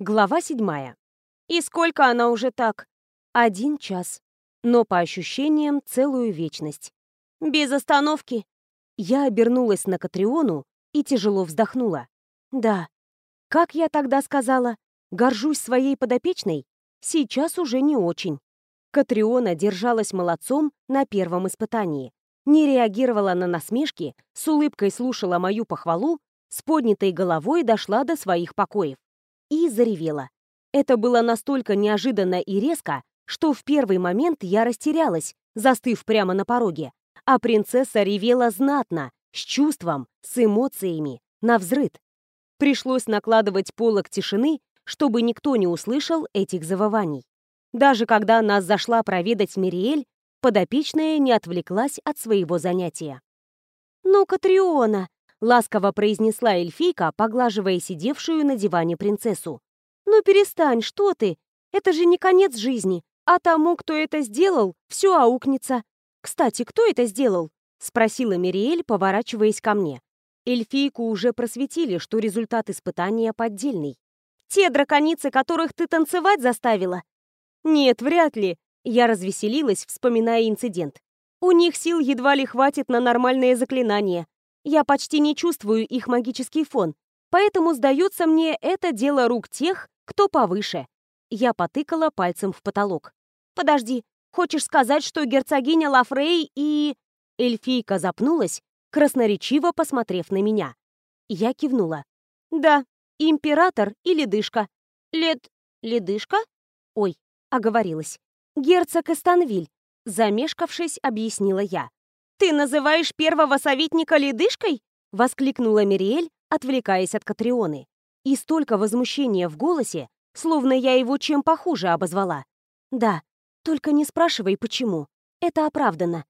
Глава седьмая. И сколько она уже так? Один час. Но по ощущениям целую вечность. Без остановки. Я обернулась на Катриону и тяжело вздохнула. Да. Как я тогда сказала? Горжусь своей подопечной? Сейчас уже не очень. Катриона держалась молодцом на первом испытании. Не реагировала на насмешки, с улыбкой слушала мою похвалу, с поднятой головой дошла до своих покоев и заревела. Это было настолько неожиданно и резко, что в первый момент я растерялась, застыв прямо на пороге. А принцесса ревела знатно, с чувством, с эмоциями, на взрыд. Пришлось накладывать полок тишины, чтобы никто не услышал этих завываний. Даже когда нас зашла проведать Мириэль, подопечная не отвлеклась от своего занятия. «Ну, Катриона!» Ласково произнесла эльфийка, поглаживая сидевшую на диване принцессу. «Ну перестань, что ты? Это же не конец жизни, а тому, кто это сделал, все аукнется. Кстати, кто это сделал?» — спросила Мириэль, поворачиваясь ко мне. Эльфийку уже просветили, что результат испытания поддельный. «Те драконицы, которых ты танцевать заставила?» «Нет, вряд ли», — я развеселилась, вспоминая инцидент. «У них сил едва ли хватит на нормальные заклинания. Я почти не чувствую их магический фон, поэтому, сдается мне, это дело рук тех, кто повыше. Я потыкала пальцем в потолок. «Подожди, хочешь сказать, что герцогиня Лафрей и...» Эльфийка запнулась, красноречиво посмотрев на меня. Я кивнула. «Да, император и ледышка». «Лед... ледышка?» «Ой, оговорилась. Герцог Эстанвиль», замешкавшись, объяснила я. «Ты называешь первого советника ледышкой?» — воскликнула Мириэль, отвлекаясь от Катрионы. И столько возмущения в голосе, словно я его чем похуже обозвала. «Да, только не спрашивай, почему. Это оправдано».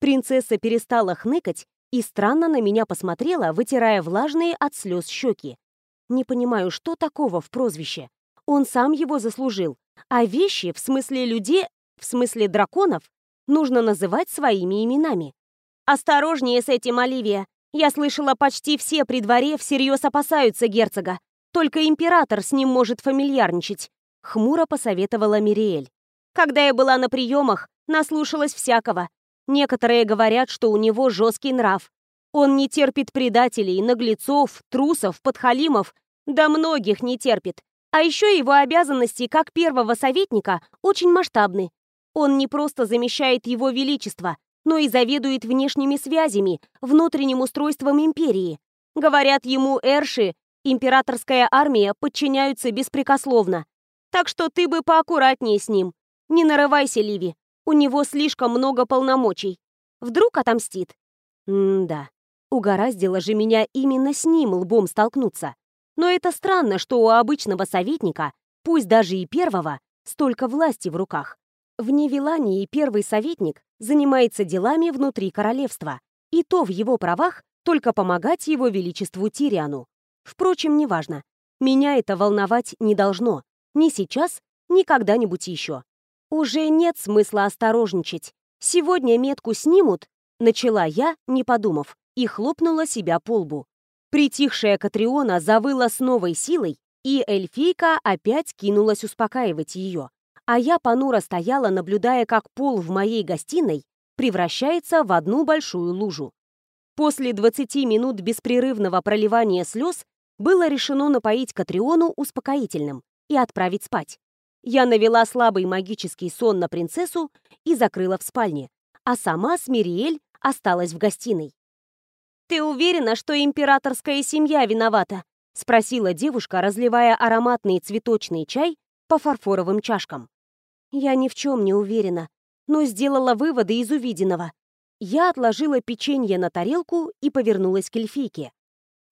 Принцесса перестала хныкать и странно на меня посмотрела, вытирая влажные от слез щеки. Не понимаю, что такого в прозвище. Он сам его заслужил, а вещи, в смысле людей, в смысле драконов, нужно называть своими именами. «Осторожнее с этим, Оливия. Я слышала, почти все при дворе всерьез опасаются герцога. Только император с ним может фамильярничать», — хмуро посоветовала Мириэль. «Когда я была на приемах, наслушалась всякого. Некоторые говорят, что у него жесткий нрав. Он не терпит предателей, наглецов, трусов, подхалимов, да многих не терпит. А еще его обязанности как первого советника очень масштабны. Он не просто замещает его величество, но и заведует внешними связями, внутренним устройством империи. Говорят ему Эрши, императорская армия подчиняются беспрекословно. Так что ты бы поаккуратнее с ним. Не нарывайся, Ливи. У него слишком много полномочий. Вдруг отомстит. М-да. Угораздило же меня именно с ним лбом столкнуться. Но это странно, что у обычного советника, пусть даже и первого, столько власти в руках. В Невилании первый советник занимается делами внутри королевства, и то в его правах только помогать его величеству Тириану. Впрочем, неважно. Меня это волновать не должно. Ни сейчас, ни когда-нибудь еще. Уже нет смысла осторожничать. Сегодня метку снимут, начала я, не подумав, и хлопнула себя по лбу. Притихшая Катриона завыла с новой силой, и эльфийка опять кинулась успокаивать ее а я понуро стояла, наблюдая, как пол в моей гостиной превращается в одну большую лужу. После 20 минут беспрерывного проливания слез было решено напоить Катриону успокоительным и отправить спать. Я навела слабый магический сон на принцессу и закрыла в спальне, а сама с Мириэль осталась в гостиной. «Ты уверена, что императорская семья виновата?» — спросила девушка, разливая ароматный цветочный чай по фарфоровым чашкам. Я ни в чем не уверена, но сделала выводы из увиденного. Я отложила печенье на тарелку и повернулась к эльфийке.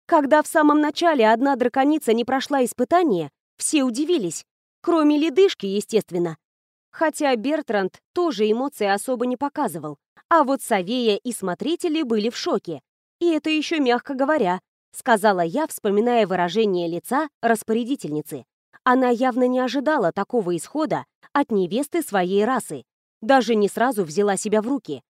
Когда в самом начале одна драконица не прошла испытание, все удивились, кроме ледышки, естественно. Хотя Бертранд тоже эмоции особо не показывал, а вот Савея и смотрители были в шоке. И это еще мягко говоря, сказала я, вспоминая выражение лица распорядительницы. Она явно не ожидала такого исхода от невесты своей расы. Даже не сразу взяла себя в руки.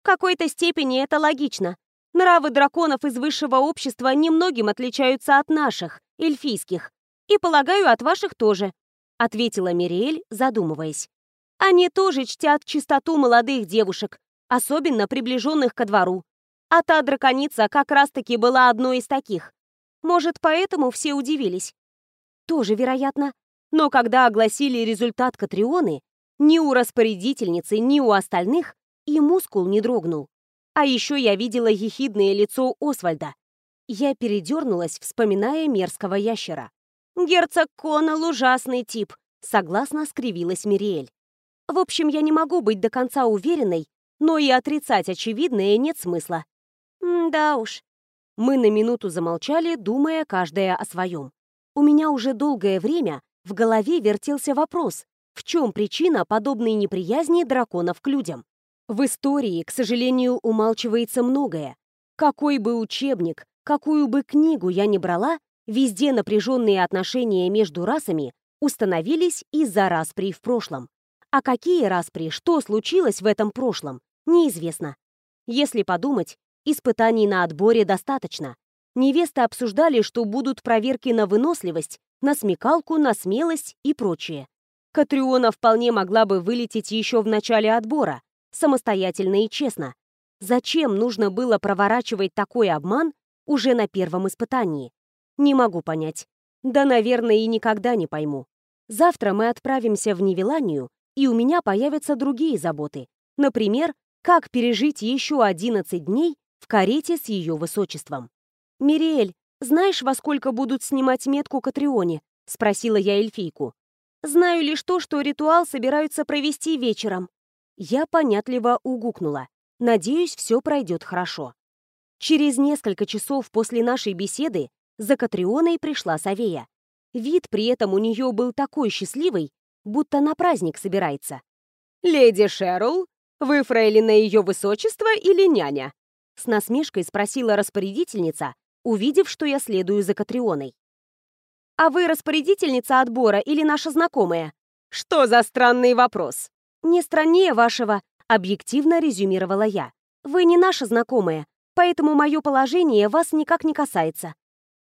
В какой-то степени это логично. Нравы драконов из высшего общества немногим отличаются от наших, эльфийских. И, полагаю, от ваших тоже», — ответила Мириэль, задумываясь. «Они тоже чтят чистоту молодых девушек, особенно приближенных ко двору. А та драконица как раз-таки была одной из таких. Может, поэтому все удивились?» «Тоже вероятно. Но когда огласили результат Катрионы, ни у распорядительницы, ни у остальных и мускул не дрогнул. А еще я видела ехидное лицо Освальда. Я передернулась, вспоминая мерзкого ящера. «Герцог Коннелл ужасный тип», — согласно скривилась Мириэль. «В общем, я не могу быть до конца уверенной, но и отрицать очевидное нет смысла». «Да уж». Мы на минуту замолчали, думая каждая о своем. У меня уже долгое время в голове вертелся вопрос, в чем причина подобной неприязни драконов к людям. В истории, к сожалению, умалчивается многое. Какой бы учебник, какую бы книгу я ни брала, везде напряженные отношения между расами установились из-за распри в прошлом. А какие распри, что случилось в этом прошлом, неизвестно. Если подумать, испытаний на отборе достаточно. Невесты обсуждали, что будут проверки на выносливость, на смекалку, на смелость и прочее. Катриона вполне могла бы вылететь еще в начале отбора, самостоятельно и честно. Зачем нужно было проворачивать такой обман уже на первом испытании? Не могу понять. Да, наверное, и никогда не пойму. Завтра мы отправимся в Невеланию, и у меня появятся другие заботы. Например, как пережить еще 11 дней в карете с ее высочеством. «Мириэль, знаешь, во сколько будут снимать метку Катрионе?» — спросила я эльфийку. «Знаю лишь то, что ритуал собираются провести вечером. Я понятливо угукнула. Надеюсь, все пройдет хорошо. Через несколько часов после нашей беседы за Катрионой пришла Савея. Вид при этом у нее был такой счастливый, будто на праздник собирается. «Леди Шерл, вы фрейлина ее высочества или няня?» С насмешкой спросила распорядительница, увидев, что я следую за Катрионой. «А вы распорядительница отбора или наша знакомая?» «Что за странный вопрос?» «Не страннее вашего», — объективно резюмировала я. «Вы не наша знакомая, поэтому мое положение вас никак не касается».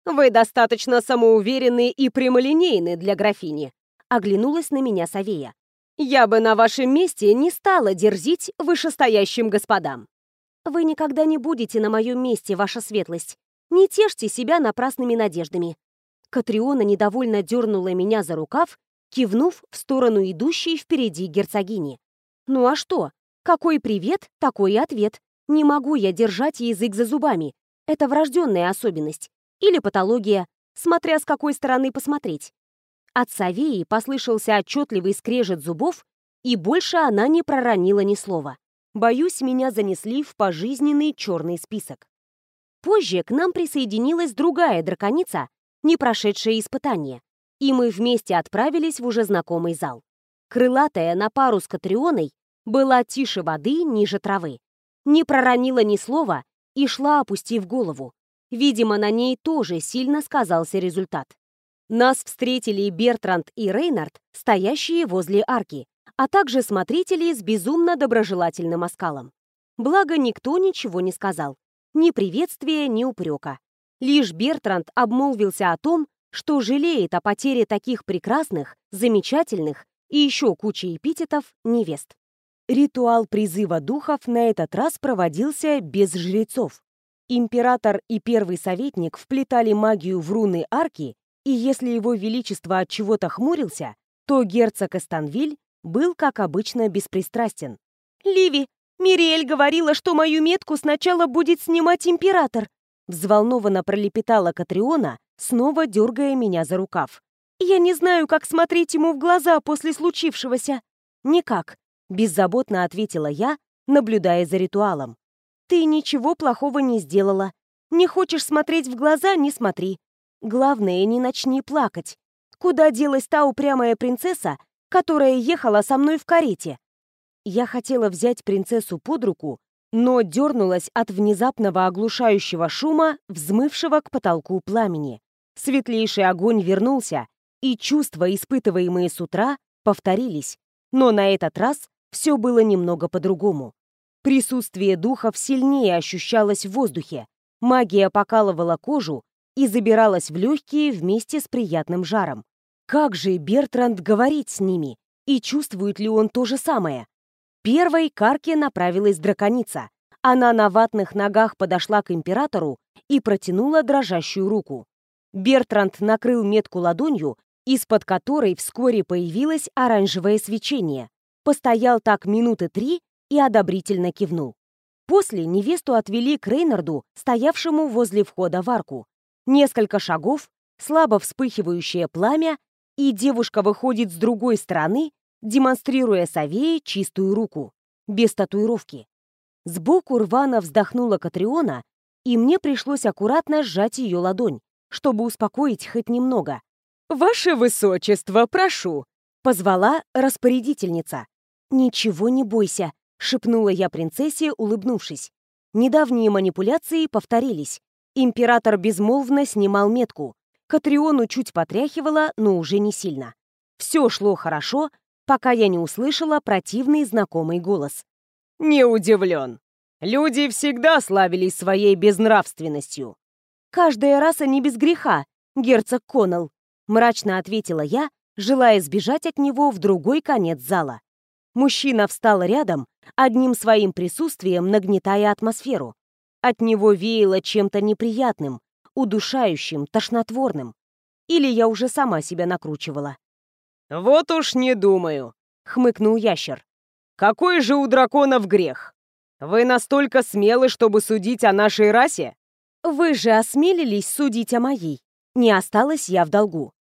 «Вы достаточно самоуверенны и прямолинейны для графини», — оглянулась на меня Савея. «Я бы на вашем месте не стала дерзить вышестоящим господам». «Вы никогда не будете на моем месте, ваша светлость. Не тешьте себя напрасными надеждами». Катриона недовольно дернула меня за рукав кивнув в сторону идущей впереди герцогини. «Ну а что? Какой привет, такой и ответ. Не могу я держать язык за зубами. Это врожденная особенность. Или патология, смотря с какой стороны посмотреть». От Савеи послышался отчетливый скрежет зубов, и больше она не проронила ни слова. Боюсь, меня занесли в пожизненный черный список. Позже к нам присоединилась другая драконица, не прошедшая испытание и мы вместе отправились в уже знакомый зал. Крылатая на пару с Катрионой была тише воды, ниже травы. Не проронила ни слова и шла, опустив голову. Видимо, на ней тоже сильно сказался результат. Нас встретили Бертранд и Рейнард, стоящие возле арки, а также смотрители с безумно доброжелательным оскалом. Благо, никто ничего не сказал. Ни приветствия, ни упрека. Лишь Бертранд обмолвился о том, что жалеет о потере таких прекрасных, замечательных и еще кучи эпитетов невест. Ритуал призыва духов на этот раз проводился без жрецов. Император и первый советник вплетали магию в руны арки, и если его величество от чего-то хмурился, то герцог Эстанвиль был, как обычно, беспристрастен. «Ливи, Мириэль говорила, что мою метку сначала будет снимать император», взволнованно пролепетала Катриона, снова дергая меня за рукав. «Я не знаю, как смотреть ему в глаза после случившегося». «Никак», — беззаботно ответила я, наблюдая за ритуалом. «Ты ничего плохого не сделала. Не хочешь смотреть в глаза — не смотри. Главное, не начни плакать. Куда делась та упрямая принцесса, которая ехала со мной в карете?» Я хотела взять принцессу под руку, но дернулась от внезапного оглушающего шума, взмывшего к потолку пламени. Светлейший огонь вернулся, и чувства, испытываемые с утра, повторились. Но на этот раз все было немного по-другому. Присутствие духов сильнее ощущалось в воздухе. Магия покалывала кожу, и забиралась в легкие вместе с приятным жаром. Как же Бертранд говорит с ними? И чувствует ли он то же самое? Первой к арке направилась драконица. Она на ватных ногах подошла к императору и протянула дрожащую руку. Бертранд накрыл метку ладонью, из-под которой вскоре появилось оранжевое свечение. Постоял так минуты три и одобрительно кивнул. После невесту отвели к Рейнарду, стоявшему возле входа в арку. Несколько шагов, слабо вспыхивающее пламя, и девушка выходит с другой стороны, демонстрируя Савее чистую руку, без татуировки. Сбоку рвано вздохнула Катриона, и мне пришлось аккуратно сжать ее ладонь, чтобы успокоить хоть немного. «Ваше высочество, прошу!» — позвала распорядительница. «Ничего не бойся», — шепнула я принцессе, улыбнувшись. Недавние манипуляции повторились. Император безмолвно снимал метку. Катриону чуть потряхивала, но уже не сильно. Все шло хорошо, пока я не услышала противный знакомый голос. «Не удивлен. Люди всегда славились своей безнравственностью». «Каждая раса не без греха, герцог Коннелл», мрачно ответила я, желая сбежать от него в другой конец зала. Мужчина встал рядом, одним своим присутствием нагнетая атмосферу. От него веяло чем-то неприятным, удушающим, тошнотворным. Или я уже сама себя накручивала. «Вот уж не думаю», — хмыкнул ящер. «Какой же у драконов грех? Вы настолько смелы, чтобы судить о нашей расе?» «Вы же осмелились судить о моей. Не осталась я в долгу.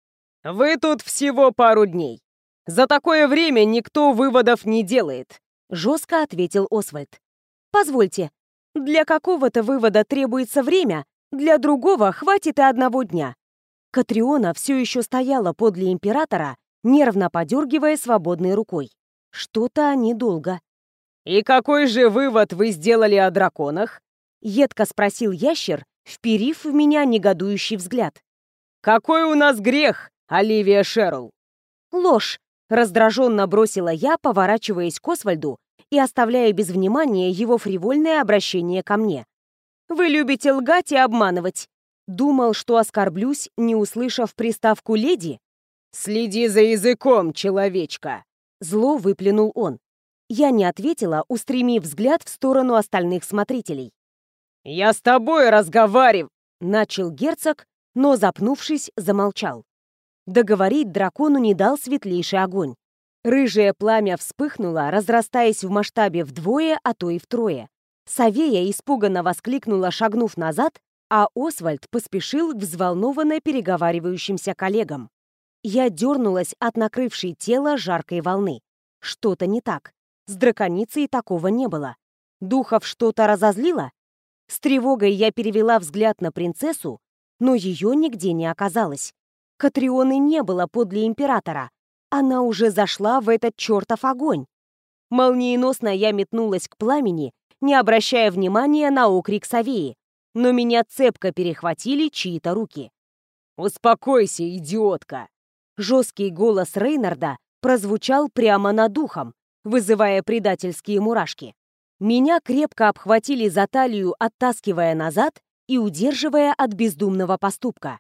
«Вы тут всего пару дней. За такое время никто выводов не делает», — жестко ответил Освальд. «Позвольте, для какого-то вывода требуется время, для другого хватит и одного дня». Катриона все еще стояла подле императора, нервно подергивая свободной рукой. Что-то они долго. «И какой же вывод вы сделали о драконах?» — едко спросил ящер, вперив в меня негодующий взгляд. «Какой у нас грех, Оливия Шерл!» «Ложь!» — раздраженно бросила я, поворачиваясь к Освальду и оставляя без внимания его фривольное обращение ко мне. «Вы любите лгать и обманывать. Думал, что оскорблюсь, не услышав приставку «леди»?» «Следи за языком, человечка!» Зло выплюнул он. Я не ответила, устремив взгляд в сторону остальных смотрителей. «Я с тобой разговариваю!» Начал герцог, но, запнувшись, замолчал. Договорить дракону не дал светлейший огонь. Рыжее пламя вспыхнуло, разрастаясь в масштабе вдвое, а то и втрое. Савея испуганно воскликнула, шагнув назад, а Освальд поспешил к взволнованно переговаривающимся коллегам. Я дернулась от накрывшей тело жаркой волны. Что-то не так. С драконицей такого не было. Духов что-то разозлило? С тревогой я перевела взгляд на принцессу, но ее нигде не оказалось. Катрионы не было подле императора. Она уже зашла в этот чертов огонь. Молниеносно я метнулась к пламени, не обращая внимания на окрик Савеи, но меня цепко перехватили чьи-то руки. «Успокойся, идиотка!» Жесткий голос Рейнарда прозвучал прямо над духом, вызывая предательские мурашки. Меня крепко обхватили за талию, оттаскивая назад и удерживая от бездумного поступка.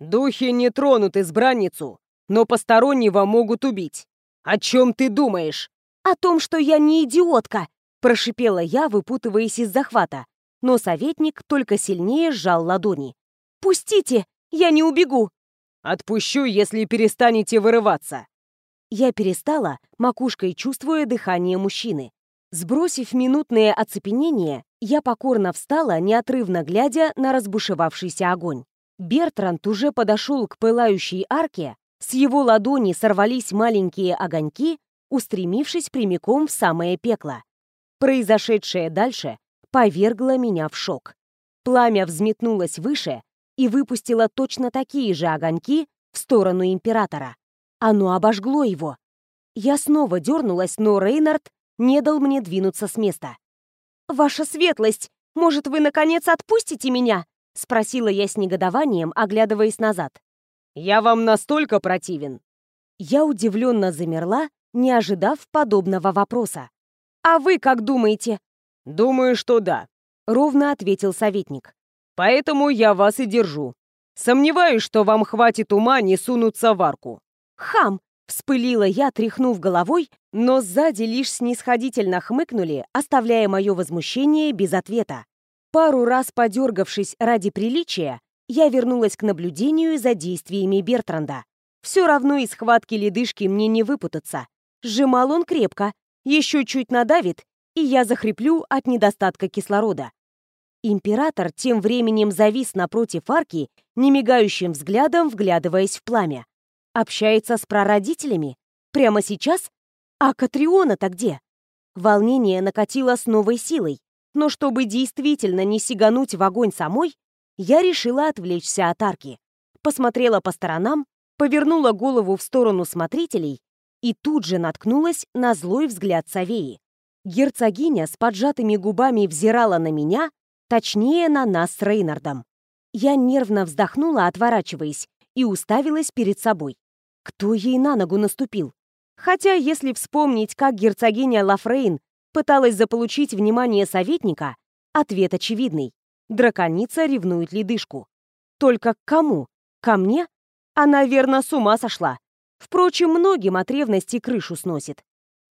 Духи не тронут избранницу, но постороннего могут убить. О чем ты думаешь? О том, что я не идиотка, прошипела я, выпутываясь из захвата. Но советник только сильнее сжал ладони. Пустите, я не убегу. Отпущу, если перестанете вырываться. Я перестала, макушкой чувствуя дыхание мужчины. Сбросив минутное оцепенение, я покорно встала, неотрывно глядя на разбушевавшийся огонь. Бертранд уже подошел к пылающей арке, с его ладони сорвались маленькие огоньки, устремившись прямиком в самое пекло. Произошедшее дальше повергло меня в шок. Пламя взметнулось выше и выпустило точно такие же огоньки в сторону императора. Оно обожгло его. Я снова дернулась, но Рейнард не дал мне двинуться с места. «Ваша светлость, может, вы, наконец, отпустите меня?» — спросила я с негодованием, оглядываясь назад. «Я вам настолько противен?» Я удивленно замерла, не ожидав подобного вопроса. «А вы как думаете?» «Думаю, что да», — ровно ответил советник. «Поэтому я вас и держу. Сомневаюсь, что вам хватит ума не сунуться в арку». «Хам!» — вспылила я, тряхнув головой, но сзади лишь снисходительно хмыкнули, оставляя мое возмущение без ответа. Пару раз подергавшись ради приличия, я вернулась к наблюдению за действиями Бертранда. Все равно из схватки ледышки мне не выпутаться. Сжимал он крепко, еще чуть надавит, и я захриплю от недостатка кислорода. Император тем временем завис напротив арки, немигающим взглядом вглядываясь в пламя. Общается с прародителями? Прямо сейчас? А Катриона-то где? Волнение накатило с новой силой, но чтобы действительно не сигануть в огонь самой, я решила отвлечься от арки. Посмотрела по сторонам, повернула голову в сторону смотрителей и тут же наткнулась на злой взгляд Савеи. Герцогиня с поджатыми губами взирала на меня, точнее, на нас с Рейнардом. Я нервно вздохнула, отворачиваясь, и уставилась перед собой. Кто ей на ногу наступил? Хотя, если вспомнить, как герцогиня Лафрейн пыталась заполучить внимание советника, ответ очевидный. Драконица ревнует ледышку. Только к кому? Ко мне? Она, верно, с ума сошла. Впрочем, многим от ревности крышу сносит.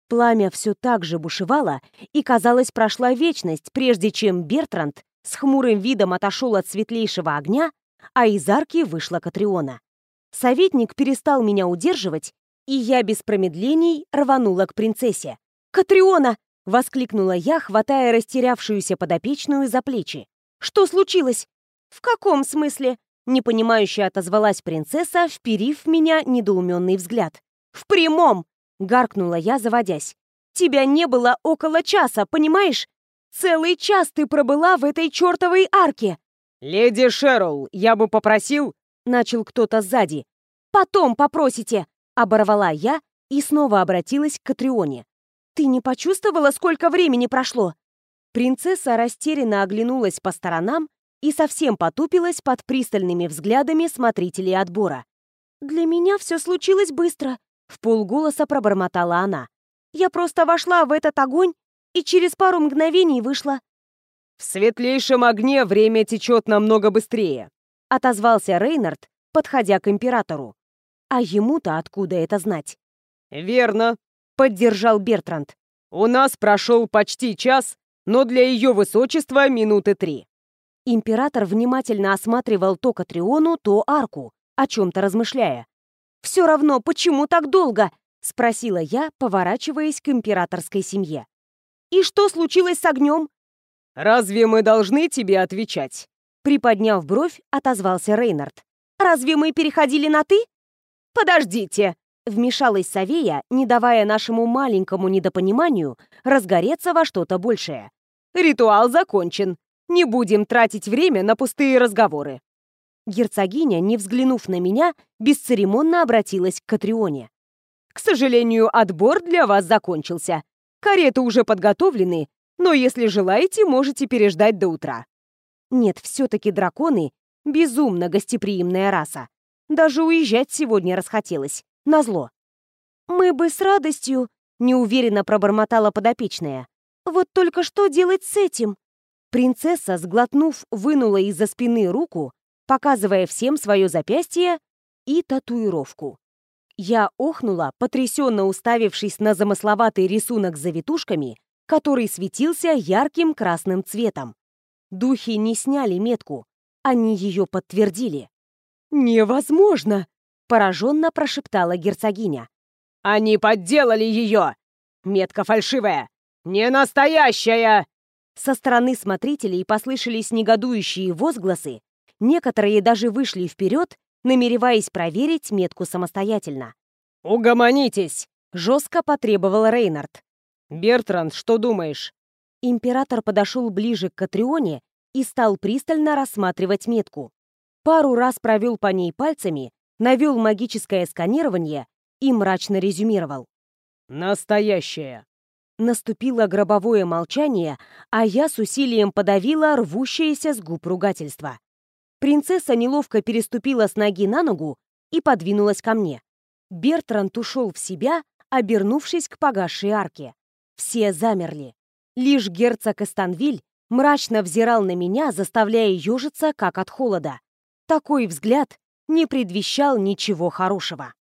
Пламя все так же бушевало, и, казалось, прошла вечность, прежде чем Бертранд с хмурым видом отошел от светлейшего огня, а из арки вышла Катриона. Советник перестал меня удерживать, и я без промедлений рванула к принцессе. «Катриона!» — воскликнула я, хватая растерявшуюся подопечную за плечи. «Что случилось?» «В каком смысле?» — непонимающе отозвалась принцесса, вперив в меня недоуменный взгляд. «В прямом!» Гаркнула я, заводясь. «Тебя не было около часа, понимаешь? Целый час ты пробыла в этой чертовой арке!» «Леди Шерл, я бы попросил...» Начал кто-то сзади. «Потом попросите!» Оборвала я и снова обратилась к Катрионе. «Ты не почувствовала, сколько времени прошло?» Принцесса растерянно оглянулась по сторонам и совсем потупилась под пристальными взглядами смотрителей отбора. «Для меня все случилось быстро», в полголоса пробормотала она. «Я просто вошла в этот огонь и через пару мгновений вышла». «В светлейшем огне время течет намного быстрее», — отозвался Рейнард, подходя к императору. «А ему-то откуда это знать?» «Верно», — поддержал Бертранд. «У нас прошел почти час, но для ее высочества минуты три». Император внимательно осматривал то Катриону, то арку, о чем-то размышляя. «Все равно, почему так долго?» — спросила я, поворачиваясь к императорской семье. «И что случилось с огнем?» «Разве мы должны тебе отвечать?» Приподняв бровь, отозвался Рейнард. «Разве мы переходили на «ты»?» «Подождите!» — вмешалась Савея, не давая нашему маленькому недопониманию разгореться во что-то большее. «Ритуал закончен. Не будем тратить время на пустые разговоры». Герцогиня, не взглянув на меня, бесцеремонно обратилась к Катрионе. «К сожалению, отбор для вас закончился. Кареты уже подготовлены, но если желаете, можете переждать до утра». Нет, все-таки драконы — безумно гостеприимная раса. Даже уезжать сегодня расхотелось. Назло. «Мы бы с радостью», — неуверенно пробормотала подопечная. «Вот только что делать с этим?» Принцесса, сглотнув, вынула из-за спины руку показывая всем свое запястье и татуировку. Я охнула, потрясенно уставившись на замысловатый рисунок с завитушками, который светился ярким красным цветом. Духи не сняли метку, они ее подтвердили. «Невозможно!» — пораженно прошептала герцогиня. «Они подделали ее! Метка фальшивая! Не настоящая!» Со стороны смотрителей послышались негодующие возгласы, Некоторые даже вышли вперед, намереваясь проверить метку самостоятельно. «Угомонитесь!» — жестко потребовал Рейнард. «Бертранд, что думаешь?» Император подошел ближе к Катрионе и стал пристально рассматривать метку. Пару раз провел по ней пальцами, навел магическое сканирование и мрачно резюмировал. «Настоящая!» Наступило гробовое молчание, а я с усилием подавила рвущееся с губ ругательство. Принцесса неловко переступила с ноги на ногу и подвинулась ко мне. Бертранд ушел в себя, обернувшись к погасшей арке. Все замерли. Лишь герцог Эстанвиль мрачно взирал на меня, заставляя ежиться, как от холода. Такой взгляд не предвещал ничего хорошего.